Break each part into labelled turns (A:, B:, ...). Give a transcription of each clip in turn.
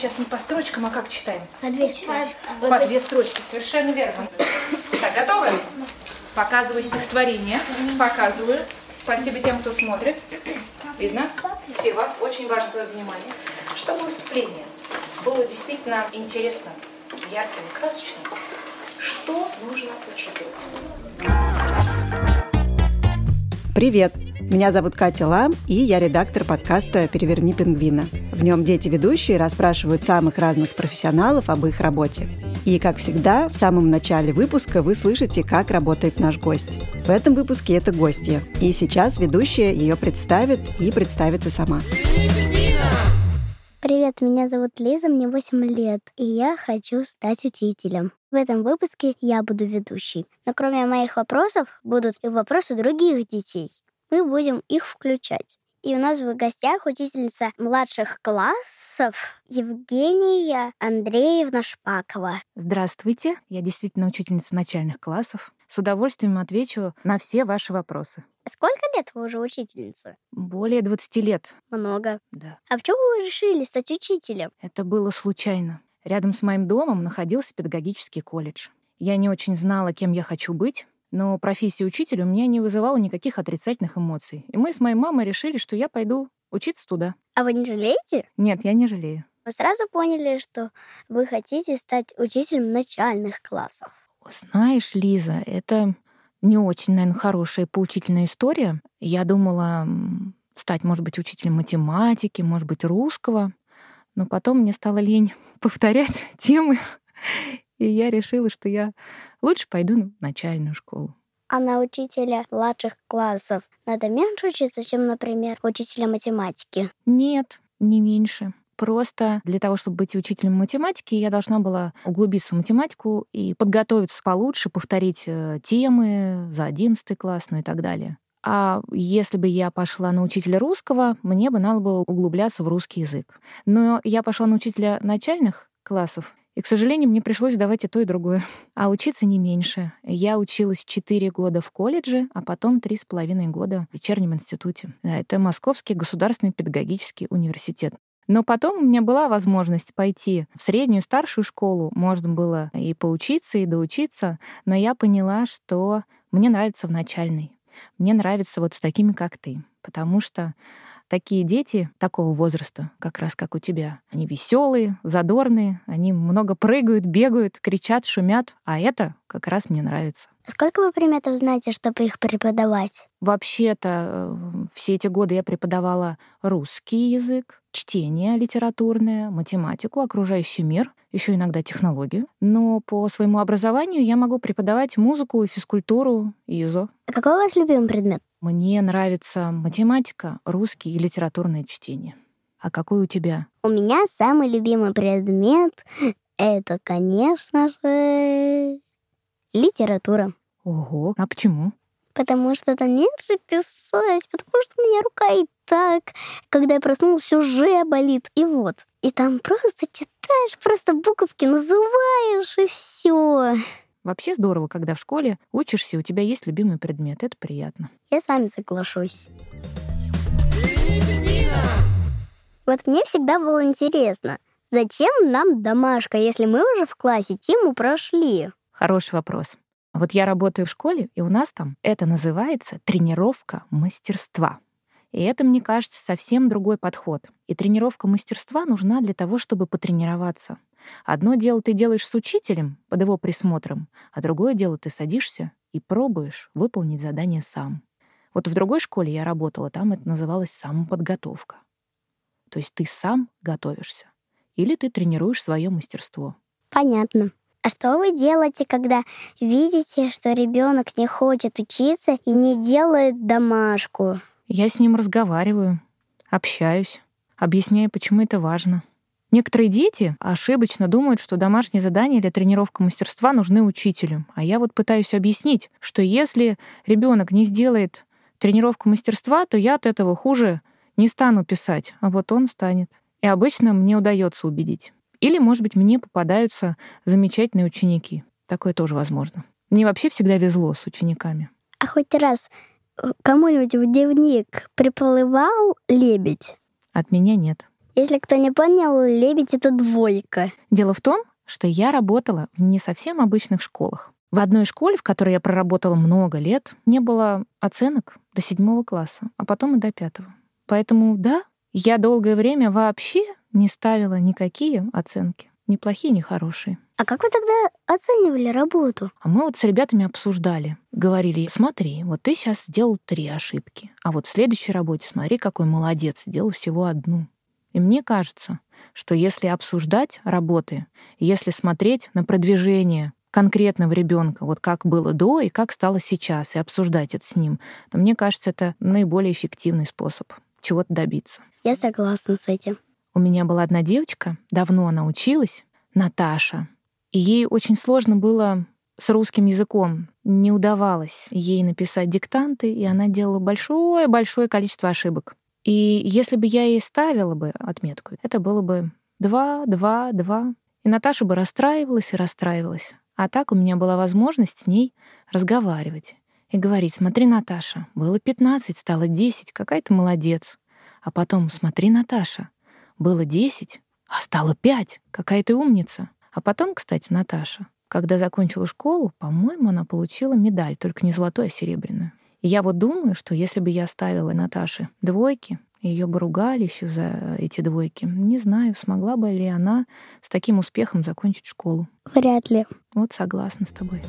A: сейчас не по строчкам, а как читаем?
B: По две строчки.
A: По две строчки, совершенно верно. Так, готовы? Показываю стихотворение. Показываю. Спасибо тем, кто смотрит. Видно? Сева, очень важно твое внимание. Чтобы выступление было действительно интересным, ярким и красочным, что нужно учитывать?
C: Привет! Меня зовут Катя Лам, и я редактор подкаста «Переверни пингвина». В нем дети-ведущие расспрашивают самых разных профессионалов об их работе. И, как всегда, в самом начале выпуска вы слышите, как работает наш гость. В этом выпуске это гостья. И сейчас ведущая ее представит и представится сама.
B: Привет, меня зовут Лиза, мне 8 лет, и я хочу стать учителем. В этом выпуске я буду ведущей. Но кроме моих вопросов будут и вопросы других детей. Мы будем их включать. И у нас в гостях учительница младших классов Евгения Андреевна Шпакова.
D: Здравствуйте, я действительно учительница начальных классов. С удовольствием отвечу на все ваши вопросы.
B: Сколько лет вы уже учительница?
D: Более 20 лет.
B: Много.
D: Да.
B: А почему вы решили стать учителем?
D: Это было случайно. Рядом с моим домом находился педагогический колледж. Я не очень знала, кем я хочу быть, но профессия учителя у меня не вызывала никаких отрицательных эмоций. И мы с моей мамой решили, что я пойду учиться туда.
B: А вы не жалеете?
D: Нет, я не жалею.
B: Вы сразу поняли, что вы хотите стать учителем начальных классов.
D: Знаешь, Лиза, это не очень, наверное, хорошая поучительная история. Я думала стать, может быть, учителем математики, может быть, русского. Но потом мне стало лень повторять темы, и я решила, что я лучше пойду в начальную школу.
B: А на учителя младших классов надо меньше учиться, чем, например, учителя математики?
D: Нет, не меньше. Просто для того, чтобы быть учителем математики, я должна была углубиться в математику и подготовиться получше, повторить э, темы за 11 класс, ну и так далее. А если бы я пошла на учителя русского, мне бы надо было углубляться в русский язык. Но я пошла на учителя начальных классов, и, к сожалению, мне пришлось давать и то, и другое. А учиться не меньше. Я училась 4 года в колледже, а потом 3,5 года в вечернем институте. Это Московский государственный педагогический университет. Но потом у меня была возможность пойти в среднюю, старшую школу. Можно было и поучиться, и доучиться. Но я поняла, что мне нравится в начальной. Мне нравится вот с такими, как ты. Потому что такие дети такого возраста, как раз как у тебя, они веселые, задорные, они много прыгают, бегают, кричат, шумят, а это как раз мне нравится.
B: Сколько вы предметов знаете, чтобы их преподавать?
D: Вообще-то э, все эти годы я преподавала русский язык, чтение литературное, математику, окружающий мир, еще иногда технологию. Но по своему образованию я могу преподавать музыку, физкультуру, ИЗО.
B: А какой у вас любимый предмет?
D: Мне нравится математика, русский и литературное чтение. А какой у тебя?
B: У меня самый любимый предмет — это, конечно же, литература.
D: Ого, а почему?
B: Потому что там меньше писать, потому что у меня рука и так, когда я проснулась, уже болит. И вот. И там просто читаешь, просто буковки называешь, и все.
D: Вообще здорово, когда в школе учишься, у тебя есть любимый предмет. Это приятно.
B: Я с вами соглашусь. Вот мне всегда было интересно, зачем нам домашка, если мы уже в классе тему прошли?
D: Хороший вопрос. Вот я работаю в школе, и у нас там это называется тренировка мастерства. И это, мне кажется, совсем другой подход. И тренировка мастерства нужна для того, чтобы потренироваться. Одно дело ты делаешь с учителем, под его присмотром, а другое дело ты садишься и пробуешь выполнить задание сам. Вот в другой школе я работала, там это называлось самоподготовка. То есть ты сам готовишься. Или ты тренируешь свое мастерство.
B: Понятно. А что вы делаете, когда видите, что ребенок не хочет учиться и не делает домашку?
D: Я с ним разговариваю, общаюсь, объясняю, почему это важно. Некоторые дети ошибочно думают, что домашние задания или тренировка мастерства нужны учителю. А я вот пытаюсь объяснить, что если ребенок не сделает тренировку мастерства, то я от этого хуже не стану писать, а вот он станет. И обычно мне удается убедить. Или, может быть, мне попадаются замечательные ученики. Такое тоже возможно. Мне вообще всегда везло с учениками.
B: А хоть раз кому-нибудь в дневник приплывал лебедь?
D: От меня нет.
B: Если кто не понял, лебедь — это двойка.
D: Дело в том, что я работала в не совсем обычных школах. В одной школе, в которой я проработала много лет, не было оценок до седьмого класса, а потом и до пятого. Поэтому да, я долгое время вообще не ставила никакие оценки, ни плохие, ни хорошие.
B: А как вы тогда оценивали работу?
D: А мы вот с ребятами обсуждали. Говорили, смотри, вот ты сейчас сделал три ошибки, а вот в следующей работе смотри, какой молодец, сделал всего одну. И мне кажется, что если обсуждать работы, если смотреть на продвижение конкретного ребенка, вот как было до и как стало сейчас, и обсуждать это с ним, то мне кажется, это наиболее эффективный способ чего-то добиться.
B: Я согласна с этим.
D: У меня была одна девочка, давно она училась, Наташа. И ей очень сложно было с русским языком. Не удавалось ей написать диктанты, и она делала большое-большое количество ошибок. И если бы я ей ставила бы отметку, это было бы два, два, два. И Наташа бы расстраивалась и расстраивалась. А так у меня была возможность с ней разговаривать и говорить, смотри, Наташа, было 15, стало 10, какая ты молодец. А потом, смотри, Наташа, было 10, а стало 5, какая ты умница. А потом, кстати, Наташа, когда закончила школу, по-моему, она получила медаль, только не золотую, а серебряную. И я вот думаю, что если бы я ставила Наташе двойки, ее бы ругали еще за эти двойки. Не знаю, смогла бы ли она с таким успехом закончить школу.
B: Вряд ли.
D: Вот согласна с тобой.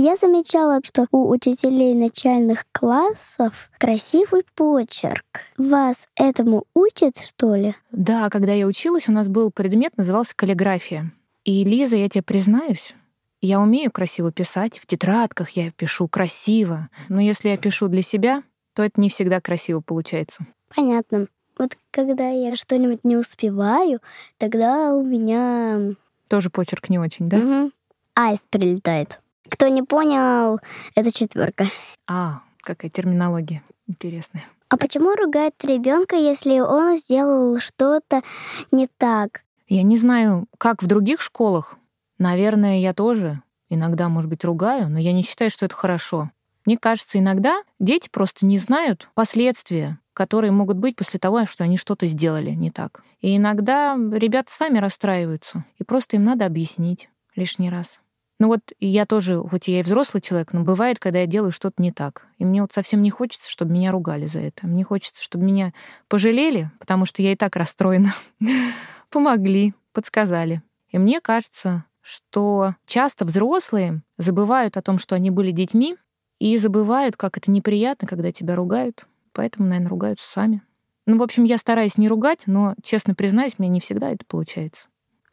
B: Я замечала, что у учителей начальных классов красивый почерк. Вас этому учат, что ли?
D: Да, когда я училась, у нас был предмет, назывался каллиграфия. И, Лиза, я тебе признаюсь, я умею красиво писать, в тетрадках я пишу красиво. Но если я пишу для себя, то это не всегда красиво получается.
B: Понятно. Вот когда я что-нибудь не успеваю, тогда у меня...
D: Тоже почерк не очень, да?
B: Угу. Аист прилетает. Кто не понял, это четверка.
D: А, какая терминология интересная.
B: А почему ругают ребенка, если он сделал что-то не так?
D: Я не знаю, как в других школах. Наверное, я тоже иногда, может быть, ругаю, но я не считаю, что это хорошо. Мне кажется, иногда дети просто не знают последствия, которые могут быть после того, что они что-то сделали не так. И иногда ребята сами расстраиваются, и просто им надо объяснить лишний раз. Ну вот я тоже, хоть я и взрослый человек, но бывает, когда я делаю что-то не так. И мне вот совсем не хочется, чтобы меня ругали за это. Мне хочется, чтобы меня пожалели, потому что я и так расстроена. Помогли, подсказали. И мне кажется, что часто взрослые забывают о том, что они были детьми, и забывают, как это неприятно, когда тебя ругают. Поэтому, наверное, ругаются сами. Ну, в общем, я стараюсь не ругать, но, честно признаюсь, мне не всегда это получается.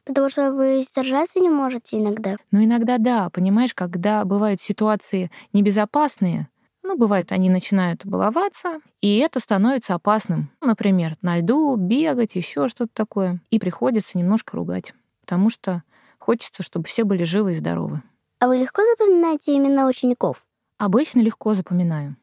B: Потому что вы сдержаться не можете иногда.
D: Ну, иногда да. Понимаешь, когда бывают ситуации небезопасные, ну, бывает, они начинают баловаться, и это становится опасным. Например, на льду бегать, еще что-то такое. И приходится немножко ругать, потому что хочется, чтобы все были живы и здоровы.
B: А вы легко запоминаете имена учеников?
D: Обычно легко запоминаю.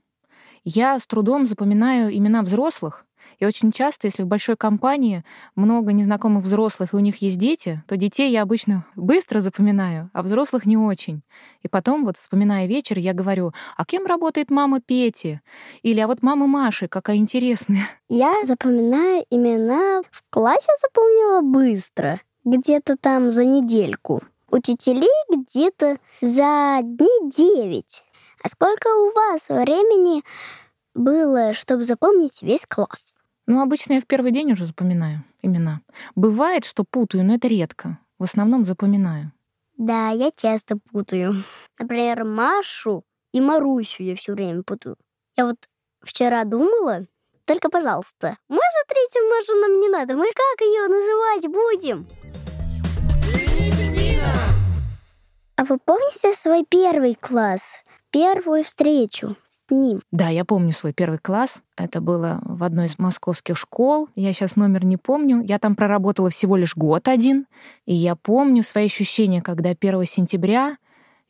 D: Я с трудом запоминаю имена взрослых, и очень часто, если в большой компании много незнакомых взрослых, и у них есть дети, то детей я обычно быстро запоминаю, а взрослых не очень. И потом, вот вспоминая вечер, я говорю, а кем работает мама Пети? Или а вот мама Маши, какая интересная.
B: Я запоминаю имена в классе запомнила быстро, где-то там за недельку. Учителей где-то за дней девять. А сколько у вас времени было, чтобы запомнить весь класс?
D: Ну, обычно я в первый день уже запоминаю имена. Бывает, что путаю, но это редко. В основном запоминаю.
B: Да, я часто путаю. Например, Машу и Марусю я все время путаю. Я вот вчера думала, только, пожалуйста, можно третью Машу нам не надо? Мы как ее называть будем? А вы помните свой первый класс? Первую встречу? ним.
D: Да, я помню свой первый класс. Это было в одной из московских школ. Я сейчас номер не помню. Я там проработала всего лишь год один. И я помню свои ощущения, когда 1 сентября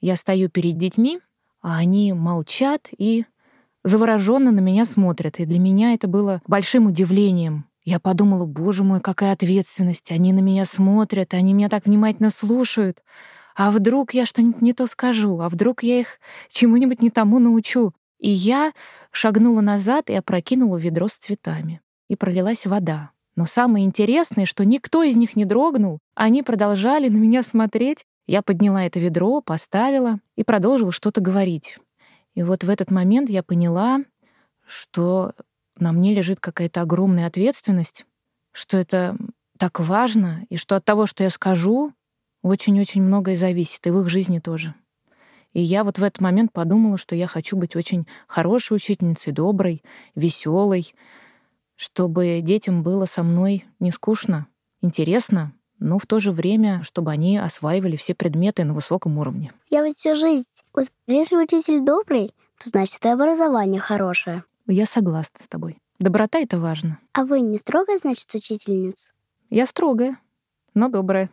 D: я стою перед детьми, а они молчат и завороженно на меня смотрят. И для меня это было большим удивлением. Я подумала, боже мой, какая ответственность. Они на меня смотрят, они меня так внимательно слушают. А вдруг я что-нибудь не то скажу, а вдруг я их чему-нибудь не тому научу. И я шагнула назад и опрокинула ведро с цветами. И пролилась вода. Но самое интересное, что никто из них не дрогнул. Они продолжали на меня смотреть. Я подняла это ведро, поставила и продолжила что-то говорить. И вот в этот момент я поняла, что на мне лежит какая-то огромная ответственность, что это так важно, и что от того, что я скажу, очень-очень многое зависит, и в их жизни тоже. И я вот в этот момент подумала, что я хочу быть очень хорошей учительницей, доброй, веселой, чтобы детям было со мной не скучно, интересно, но в то же время, чтобы они осваивали все предметы на высоком уровне.
B: Я вот всю жизнь... Вот если учитель добрый, то значит и образование хорошее.
D: Я согласна с тобой. Доброта — это важно.
B: А вы не строгая, значит, учительница?
D: Я строгая, но добрая.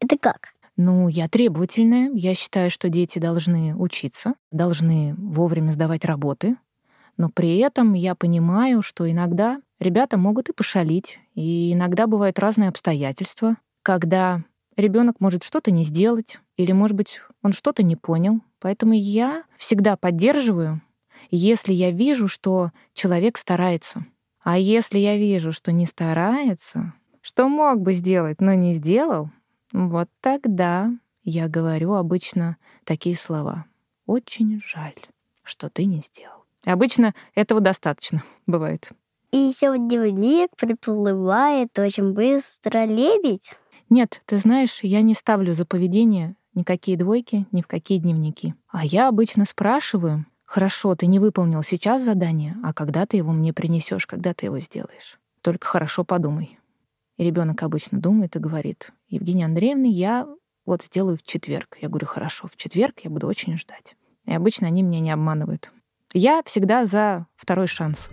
B: Это как?
D: Ну, я требовательная. Я считаю, что дети должны учиться, должны вовремя сдавать работы. Но при этом я понимаю, что иногда ребята могут и пошалить, и иногда бывают разные обстоятельства, когда ребенок может что-то не сделать, или, может быть, он что-то не понял. Поэтому я всегда поддерживаю, если я вижу, что человек старается. А если я вижу, что не старается, что мог бы сделать, но не сделал, вот тогда я говорю обычно такие слова. Очень жаль, что ты не сделал. Обычно этого достаточно бывает.
B: И еще в дневник приплывает очень быстро лебедь.
D: Нет, ты знаешь, я не ставлю за поведение никакие двойки, ни в какие дневники. А я обычно спрашиваю, хорошо, ты не выполнил сейчас задание, а когда ты его мне принесешь, когда ты его сделаешь? Только хорошо подумай. И ребенок обычно думает и говорит, Евгения Андреевна, я вот сделаю в четверг. Я говорю, хорошо, в четверг я буду очень ждать. И обычно они меня не обманывают. Я всегда за второй шанс.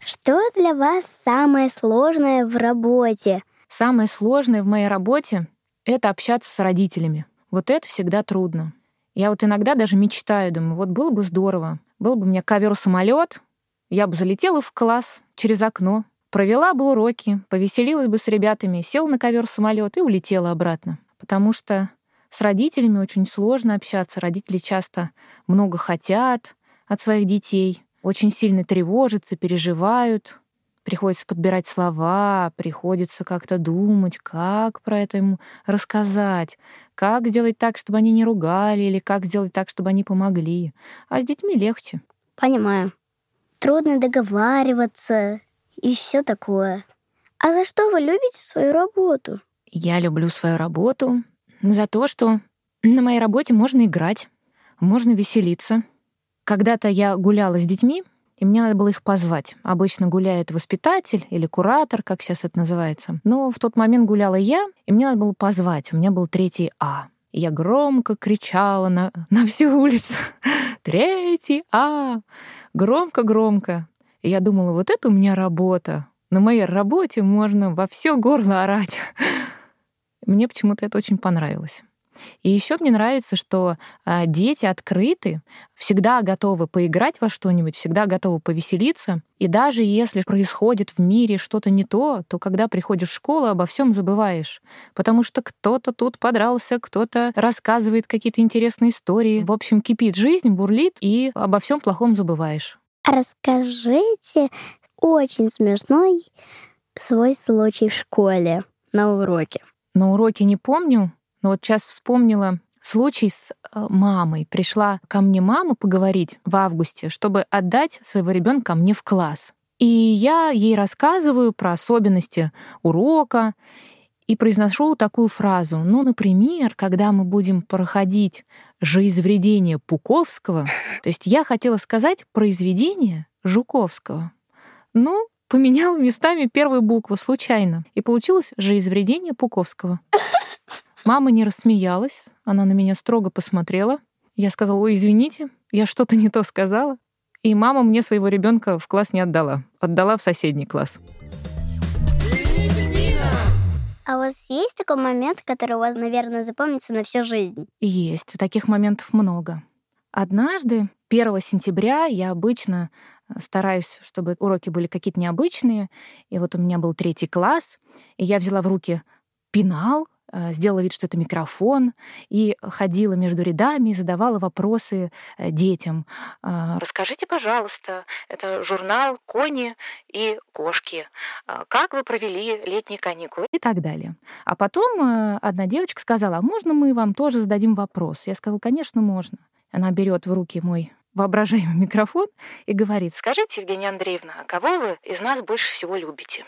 B: Что для вас самое сложное в работе?
D: Самое сложное в моей работе — это общаться с родителями. Вот это всегда трудно. Я вот иногда даже мечтаю, думаю, вот было бы здорово. Был бы у меня ковер-самолет, я бы залетела в класс через окно, провела бы уроки, повеселилась бы с ребятами, села на ковер самолет и улетела обратно. Потому что с родителями очень сложно общаться. Родители часто много хотят от своих детей, очень сильно тревожатся, переживают. Приходится подбирать слова, приходится как-то думать, как про это ему рассказать, как сделать так, чтобы они не ругали, или как сделать так, чтобы они помогли. А с детьми легче.
B: Понимаю трудно договариваться и все такое. А за что вы любите свою работу?
D: Я люблю свою работу за то, что на моей работе можно играть, можно веселиться. Когда-то я гуляла с детьми, и мне надо было их позвать. Обычно гуляет воспитатель или куратор, как сейчас это называется. Но в тот момент гуляла я, и мне надо было позвать. У меня был третий А. И я громко кричала на, на всю улицу. Третий А! Громко-громко. И я думала, вот это у меня работа. На моей работе можно во все горло орать. Мне почему-то это очень понравилось. И еще мне нравится, что а, дети открыты, всегда готовы поиграть во что-нибудь, всегда готовы повеселиться. И даже если происходит в мире что-то не то, то когда приходишь в школу, обо всем забываешь. Потому что кто-то тут подрался, кто-то рассказывает какие-то интересные истории. В общем, кипит жизнь, бурлит, и обо всем плохом забываешь.
B: Расскажите очень смешной свой случай в школе на уроке.
D: На уроке не помню, но вот сейчас вспомнила случай с э, мамой. Пришла ко мне мама поговорить в августе, чтобы отдать своего ребенка мне в класс. И я ей рассказываю про особенности урока и произношу такую фразу. Ну, например, когда мы будем проходить жизневредение Пуковского, то есть я хотела сказать произведение Жуковского. Ну, поменяла местами первую букву случайно. И получилось жизневредение Пуковского. Мама не рассмеялась, она на меня строго посмотрела. Я сказала, ой, извините, я что-то не то сказала. И мама мне своего ребенка в класс не отдала, отдала в соседний класс.
B: А у вас есть такой момент, который у вас, наверное, запомнится на всю жизнь?
D: Есть, таких моментов много. Однажды, 1 сентября, я обычно э, стараюсь, чтобы уроки были какие-то необычные. И вот у меня был третий класс, и я взяла в руки пенал, сделала вид, что это микрофон, и ходила между рядами и задавала вопросы э, детям. А, Расскажите, пожалуйста, это журнал «Кони и кошки». А, как вы провели летние каникулы? И так далее. А потом э, одна девочка сказала, а можно мы вам тоже зададим вопрос? Я сказала, конечно, можно. Она берет в руки мой воображаемый микрофон и говорит, скажите, Евгения Андреевна, а кого вы из нас больше всего любите?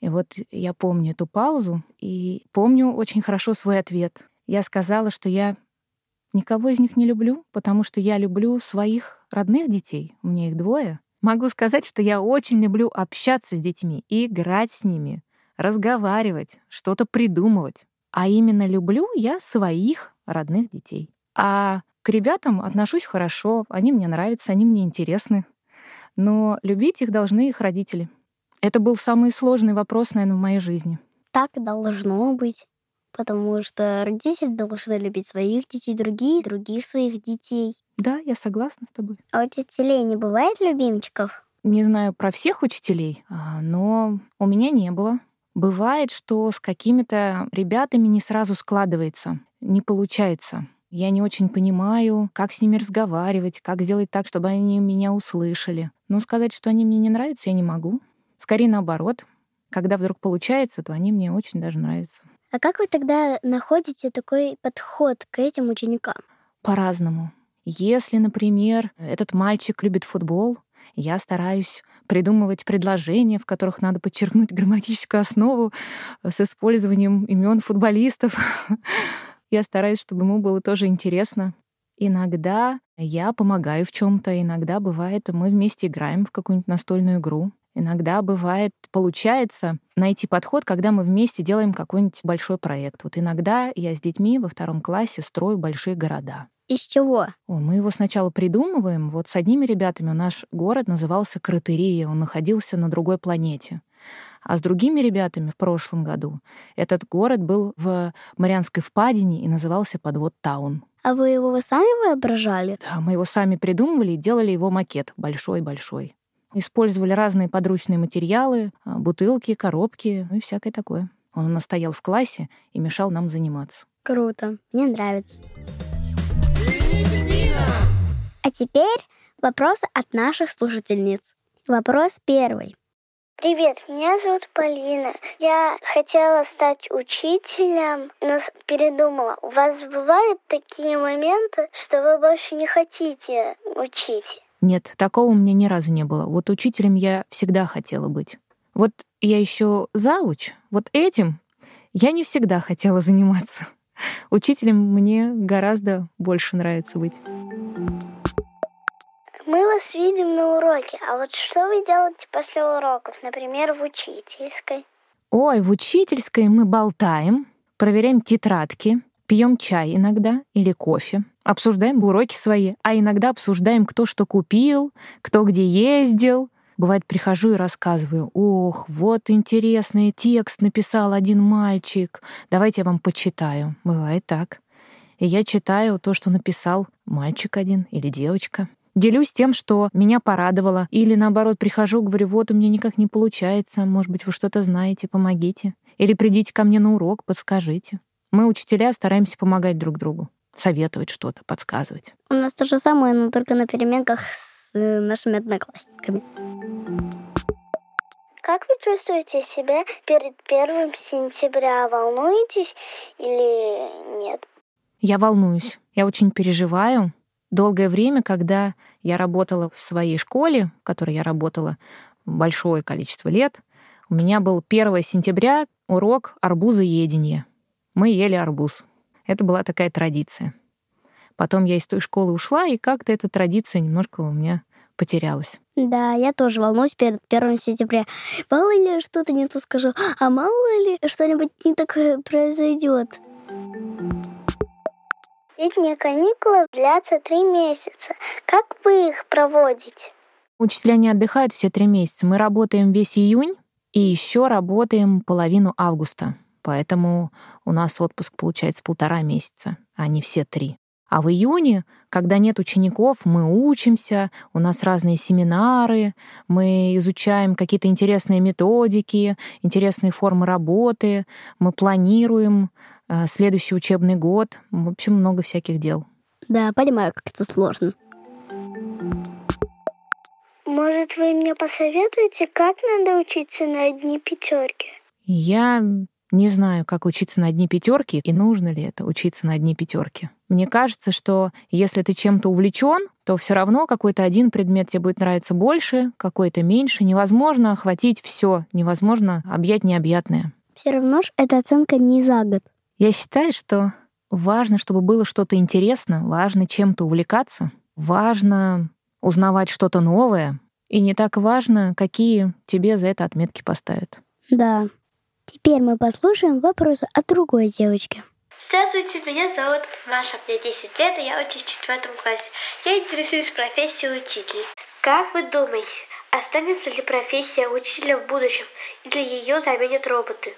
D: И вот я помню эту паузу и помню очень хорошо свой ответ. Я сказала, что я никого из них не люблю, потому что я люблю своих родных детей. У меня их двое. Могу сказать, что я очень люблю общаться с детьми, играть с ними, разговаривать, что-то придумывать. А именно люблю я своих родных детей. А к ребятам отношусь хорошо, они мне нравятся, они мне интересны. Но любить их должны их родители. Это был самый сложный вопрос, наверное, в моей жизни.
B: Так должно быть. Потому что родители должны любить своих детей, другие других своих детей.
D: Да, я согласна с тобой.
B: А учителей не бывает любимчиков?
D: Не знаю про всех учителей, а, но у меня не было. Бывает, что с какими-то ребятами не сразу складывается, не получается. Я не очень понимаю, как с ними разговаривать, как сделать так, чтобы они меня услышали. Но сказать, что они мне не нравятся, я не могу. Скорее наоборот. Когда вдруг получается, то они мне очень даже нравятся.
B: А как вы тогда находите такой подход к этим ученикам?
D: По-разному. Если, например, этот мальчик любит футбол, я стараюсь придумывать предложения, в которых надо подчеркнуть грамматическую основу с использованием имен футболистов. Я стараюсь, чтобы ему было тоже интересно. Иногда я помогаю в чем-то, иногда бывает, мы вместе играем в какую-нибудь настольную игру. Иногда бывает, получается найти подход, когда мы вместе делаем какой-нибудь большой проект. Вот иногда я с детьми во втором классе строю большие города.
B: Из чего?
D: О, мы его сначала придумываем. Вот с одними ребятами наш город назывался Кратерия, он находился на другой планете. А с другими ребятами в прошлом году этот город был в Марианской впадине и назывался Подвод Таун.
B: А вы его сами воображали?
D: Да, мы его сами придумывали и делали его макет большой-большой. Использовали разные подручные материалы, а, бутылки, коробки, ну и всякое такое. Он у нас стоял в классе и мешал нам заниматься.
B: Круто, мне нравится. А теперь вопросы от наших слушательниц. Вопрос первый.
E: Привет, меня зовут Полина. Я хотела стать учителем, но передумала. У вас бывают такие моменты, что вы больше не хотите учить?
D: Нет, такого у меня ни разу не было. Вот учителем я всегда хотела быть. Вот я еще зауч, вот этим я не всегда хотела заниматься. Учителем мне гораздо больше нравится быть.
E: Мы вас видим на уроке, а вот что вы делаете после уроков, например, в учительской?
D: Ой, в учительской мы болтаем, проверяем тетрадки, пьем чай иногда или кофе, обсуждаем уроки свои, а иногда обсуждаем, кто что купил, кто где ездил. Бывает, прихожу и рассказываю, ох, вот интересный текст написал один мальчик, давайте я вам почитаю. Бывает так. И я читаю то, что написал мальчик один или девочка. Делюсь тем, что меня порадовало. Или наоборот, прихожу, говорю, вот у меня никак не получается, может быть, вы что-то знаете, помогите. Или придите ко мне на урок, подскажите. Мы, учителя, стараемся помогать друг другу советовать что-то, подсказывать.
B: У нас то же самое, но только на переменках с э, нашими одноклассниками.
E: Как вы чувствуете себя перед первым сентября? Волнуетесь или нет?
D: Я волнуюсь. Я очень переживаю. Долгое время, когда я работала в своей школе, в которой я работала большое количество лет, у меня был 1 сентября урок арбузоедения. Мы ели арбуз. Это была такая традиция. Потом я из той школы ушла, и как-то эта традиция немножко у меня потерялась.
B: Да, я тоже волнуюсь перед первым сентября. Мало ли что-то не то скажу, а мало ли что-нибудь не такое произойдет.
E: Летние каникулы длятся три месяца. Как вы их проводите?
D: Учителя не отдыхают все три месяца. Мы работаем весь июнь и еще работаем половину августа. Поэтому у нас отпуск получается полтора месяца, а не все три. А в июне, когда нет учеников, мы учимся, у нас разные семинары, мы изучаем какие-то интересные методики, интересные формы работы, мы планируем э, следующий учебный год. В общем, много всяких дел.
B: Да, понимаю, как это сложно.
E: Может, вы мне посоветуете, как надо учиться на одни пятерки?
D: Я не знаю, как учиться на одни пятерки и нужно ли это учиться на одни пятерки. Мне кажется, что если ты чем-то увлечен, то все равно какой-то один предмет тебе будет нравиться больше, какой-то меньше. Невозможно охватить все, невозможно объять необъятное.
B: Все равно ж эта оценка не за год.
D: Я считаю, что важно, чтобы было что-то интересно, важно чем-то увлекаться, важно узнавать что-то новое, и не так важно, какие тебе за это отметки поставят.
B: Да, Теперь мы послушаем вопросы от другой девочки.
F: Здравствуйте, меня зовут Маша, мне 10 лет, и я учусь в четвертом классе. Я интересуюсь профессией учителя. Как вы думаете, останется ли профессия учителя в будущем, или ее заменят роботы?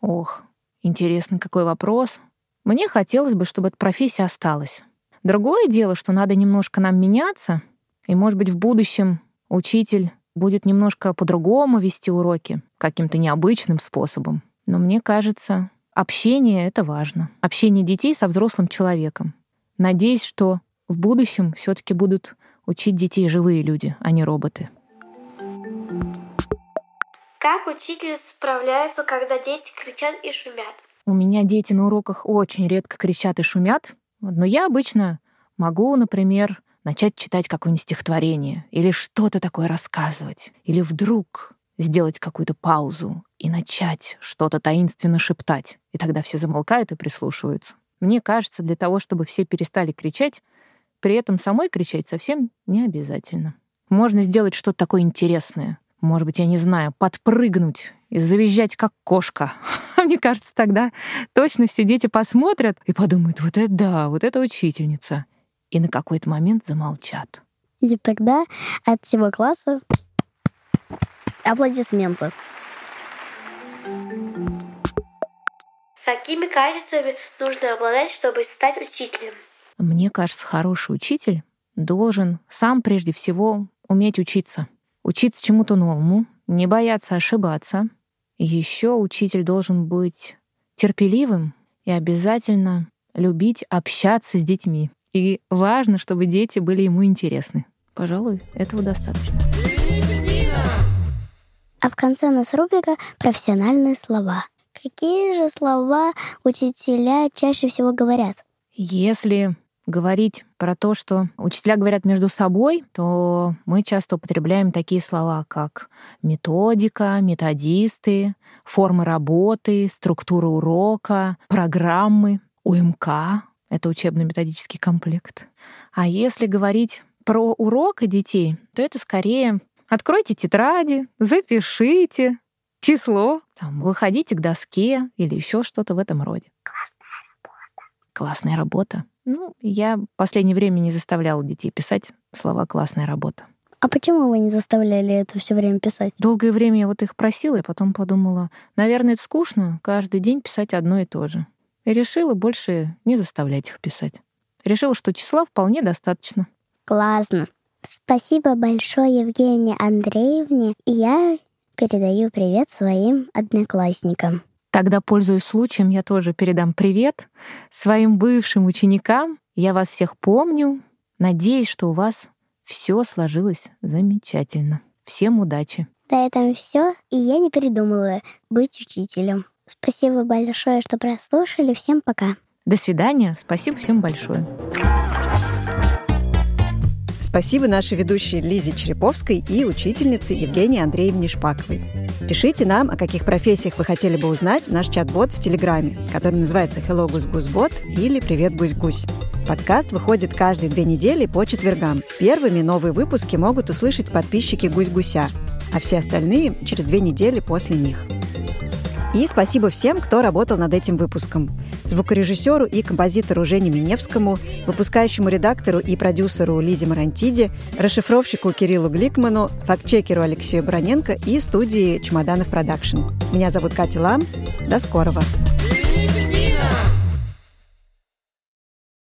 D: Ох, интересный какой вопрос. Мне хотелось бы, чтобы эта профессия осталась. Другое дело, что надо немножко нам меняться, и, может быть, в будущем учитель будет немножко по-другому вести уроки, каким-то необычным способом. Но мне кажется, общение — это важно. Общение детей со взрослым человеком. Надеюсь, что в будущем все таки будут учить детей живые люди, а не роботы.
F: Как учитель справляется, когда дети кричат и шумят?
D: У меня дети на уроках очень редко кричат и шумят, но я обычно могу, например, начать читать какое-нибудь стихотворение или что-то такое рассказывать, или вдруг сделать какую-то паузу и начать что-то таинственно шептать. И тогда все замолкают и прислушиваются. Мне кажется, для того, чтобы все перестали кричать, при этом самой кричать совсем не обязательно. Можно сделать что-то такое интересное. Может быть, я не знаю, подпрыгнуть и завизжать, как кошка. Мне кажется, тогда точно все дети посмотрят и подумают, вот это да, вот это учительница и на какой-то момент замолчат.
B: И тогда от всего класса аплодисменты.
F: Какими качествами нужно обладать, чтобы стать учителем?
D: Мне кажется, хороший учитель должен сам прежде всего уметь учиться. Учиться чему-то новому, не бояться ошибаться. Еще учитель должен быть терпеливым и обязательно любить общаться с детьми. И важно, чтобы дети были ему интересны. Пожалуй, этого достаточно.
B: А в конце у нас рубрика «Профессиональные слова». Какие же слова учителя чаще всего говорят?
D: Если говорить про то, что учителя говорят между собой, то мы часто употребляем такие слова, как методика, методисты, формы работы, структура урока, программы, УМК, это учебно-методический комплект. А если говорить про уроки детей, то это скорее откройте тетради, запишите число, там, выходите к доске или еще что-то в этом роде.
B: Классная работа.
D: Классная работа. Ну, я в последнее время не заставляла детей писать слова «классная работа».
B: А почему вы не заставляли это все время писать?
D: Долгое время я вот их просила, и потом подумала, наверное, это скучно каждый день писать одно и то же и решила больше не заставлять их писать. Решила, что числа вполне достаточно.
B: Классно. Спасибо большое Евгении Андреевне. Я передаю привет своим одноклассникам.
D: Тогда, пользуясь случаем, я тоже передам привет своим бывшим ученикам. Я вас всех помню. Надеюсь, что у вас все сложилось замечательно. Всем удачи.
B: На этом все, и я не придумала быть учителем. Спасибо большое, что прослушали. Всем пока.
D: До свидания. Спасибо всем большое.
C: Спасибо нашей ведущей Лизе Череповской и учительнице Евгении Андреевне Шпаковой. Пишите нам, о каких профессиях вы хотели бы узнать в наш чат-бот в Телеграме, который называется Hello Гусь Гусь Бот или Привет Гусь Гусь. Подкаст выходит каждые две недели по четвергам. Первыми новые выпуски могут услышать подписчики Гусь Гуся, а все остальные через две недели после них. И спасибо всем, кто работал над этим выпуском. Звукорежиссеру и композитору Жене Миневскому, выпускающему редактору и продюсеру Лизе Марантиде, расшифровщику Кириллу Гликману, фактчекеру Алексею Броненко и студии «Чемоданов Продакшн». Меня зовут Катя Лам. До скорого!